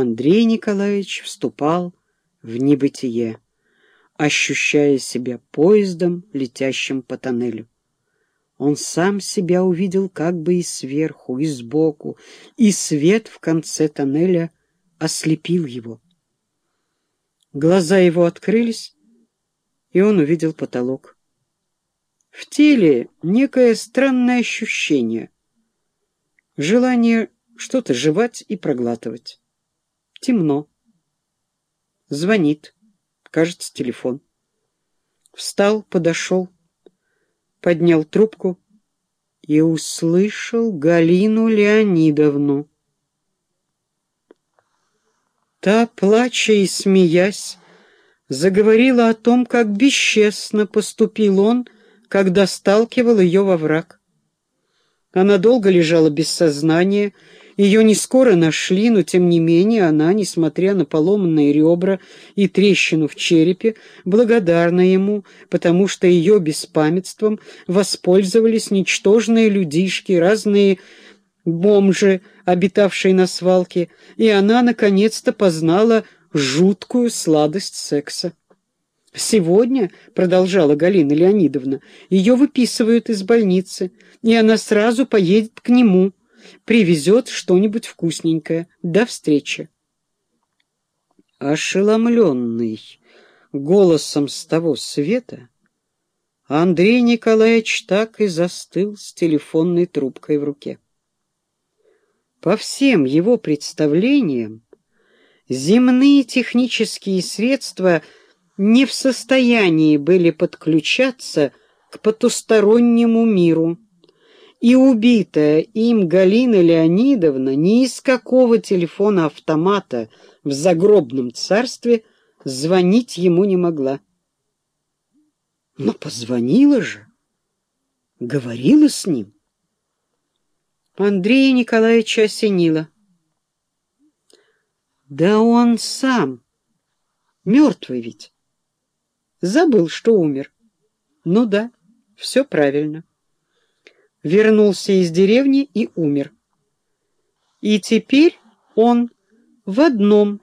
Андрей Николаевич вступал в небытие, ощущая себя поездом, летящим по тоннелю. Он сам себя увидел как бы и сверху, и сбоку, и свет в конце тоннеля ослепил его. Глаза его открылись, и он увидел потолок. В теле некое странное ощущение, желание что-то жевать и проглатывать. Темно. Звонит. Кажется, телефон. Встал, подошел, поднял трубку и услышал Галину Леонидовну. Та, плача и смеясь, заговорила о том, как бесчестно поступил он, когда сталкивал ее во враг. Она долго лежала без сознания, ее не скоро нашли, но тем не менее она, несмотря на поломанные ребра и трещину в черепе, благодарна ему, потому что ее беспамятством воспользовались ничтожные людишки, разные бомжи, обитавшие на свалке, и она наконец-то познала жуткую сладость секса. «Сегодня, — продолжала Галина Леонидовна, — ее выписывают из больницы, и она сразу поедет к нему, привезет что-нибудь вкусненькое. До встречи!» Ошеломленный голосом с того света, Андрей Николаевич так и застыл с телефонной трубкой в руке. По всем его представлениям, земные технические средства не в состоянии были подключаться к потустороннему миру, и убитая им Галина Леонидовна ни из какого телефона-автомата в загробном царстве звонить ему не могла. Но позвонила же, говорила с ним. Андрея Николаевича осенило. Да он сам, мертвый ведь. Забыл, что умер. Ну да, все правильно. Вернулся из деревни и умер. И теперь он в одном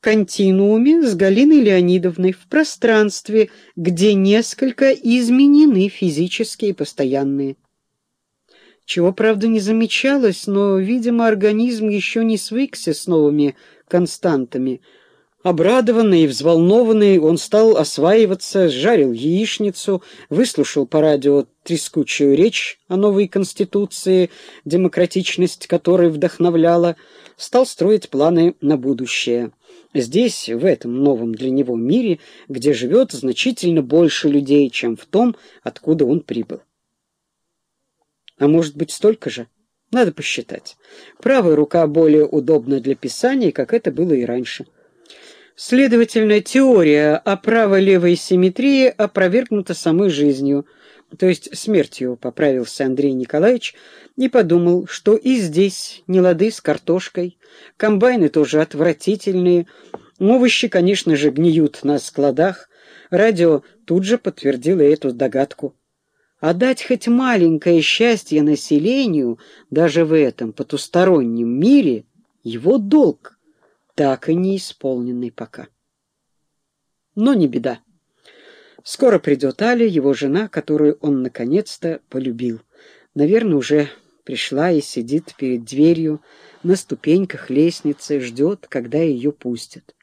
континууме с Галиной Леонидовной в пространстве, где несколько изменены физические постоянные чего, правда, не замечалось, но, видимо, организм еще не свыкся с новыми константами. Обрадованный и взволнованный, он стал осваиваться, жарил яичницу, выслушал по радио трескучую речь о новой Конституции, демократичность которой вдохновляла, стал строить планы на будущее. Здесь, в этом новом для него мире, где живет значительно больше людей, чем в том, откуда он прибыл. А может быть, столько же? Надо посчитать. Правая рука более удобна для писания, как это было и раньше. Следовательно, теория о право-левой симметрии опровергнута самой жизнью, то есть смертью, поправился Андрей Николаевич и подумал, что и здесь не лады с картошкой, комбайны тоже отвратительные, овощи, конечно же, гниют на складах. Радио тут же подтвердило эту догадку. А дать хоть маленькое счастье населению, даже в этом потустороннем мире, его долг, так и не исполненный пока. Но не беда. Скоро придет Аля, его жена, которую он наконец-то полюбил. Наверное, уже пришла и сидит перед дверью на ступеньках лестницы, ждет, когда ее пустят.